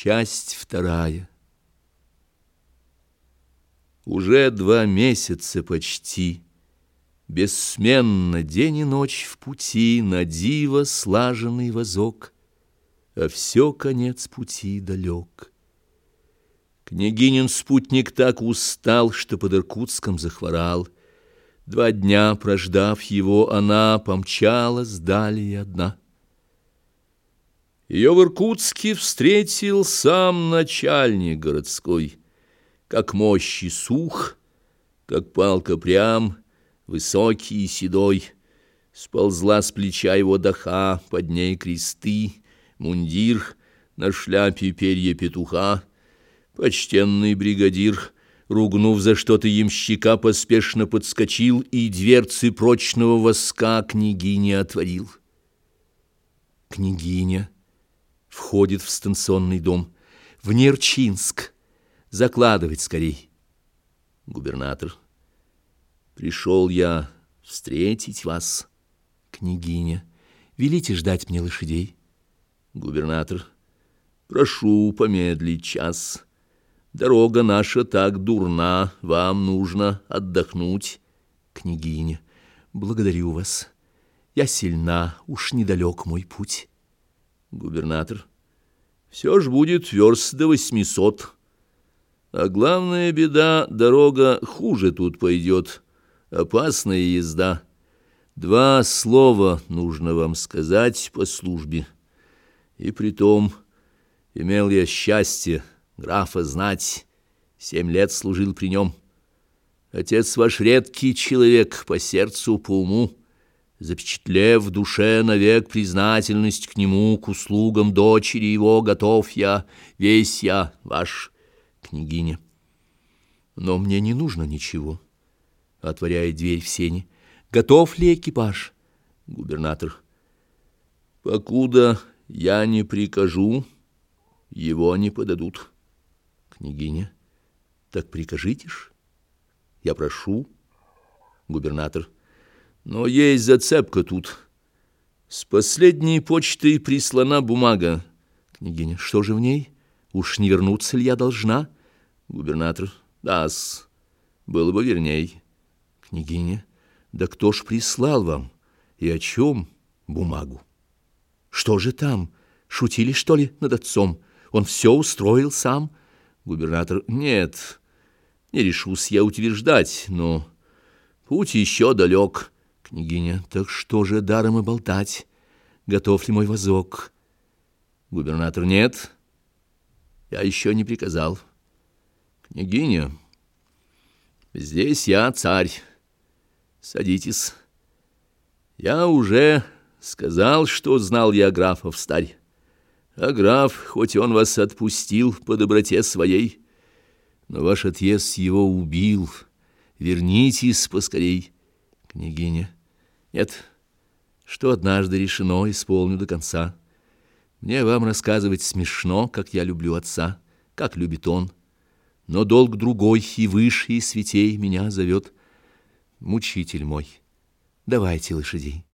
Часть вторая. Уже два месяца почти, Бессменно день и ночь в пути На диво слаженный возок, А все конец пути далек. Княгинин спутник так устал, Что под Иркутском захворал. Два дня, прождав его, она Помчалась далее одна. Ее в Иркутске встретил сам начальник городской, Как мощи сух, как палка прям, Высокий и седой. Сползла с плеча его даха, Под ней кресты, мундир, На шляпе перья петуха. Почтенный бригадир, Ругнув за что-то ямщика, Поспешно подскочил И дверцы прочного воска Княгине отворил. Княгиня входит в станционный дом. В Нерчинск. Закладывать скорей. Губернатор. Пришел я встретить вас, княгиня. Велите ждать мне лошадей. Губернатор. Прошу помедлить час. Дорога наша так дурна, вам нужно отдохнуть. Княгиня. Благодарю вас. Я сильна, уж недалек мой путь. Губернатор. Все ж будет верст до восьмисот. А главная беда, дорога хуже тут пойдет. Опасная езда. Два слова нужно вам сказать по службе. И притом имел я счастье графа знать. Семь лет служил при нем. Отец ваш редкий человек по сердцу, по уму запечатлев в душе навек признательность к нему, к услугам дочери его, готов я, весь я ваш, княгиня. Но мне не нужно ничего, отворяет дверь в сене. Готов ли экипаж? Губернатор. Покуда я не прикажу, его не подадут. Княгиня. Так прикажите ж. Я прошу. Губернатор. Но есть зацепка тут. С последней почты прислана бумага. Княгиня, что же в ней? Уж не вернуться ли я должна? Губернатор, да-с, было бы верней. Княгиня, да кто ж прислал вам? И о чем бумагу? Что же там? Шутили, что ли, над отцом? Он все устроил сам? Губернатор, нет, не решусь я утверждать, но путь еще далек. Княгиня, так что же даром и болтать? Готов ли мой возок? Губернатор, нет. Я еще не приказал. Княгиня, здесь я царь. Садитесь. Я уже сказал, что знал я графов старь. А граф, хоть он вас отпустил по доброте своей, но ваш отъезд его убил. Вернитесь поскорей, княгиня. Нет, что однажды решено, исполню до конца. Мне вам рассказывать смешно, как я люблю отца, как любит он. Но долг другой и выше, и святей меня зовет. Мучитель мой, давайте лошадей.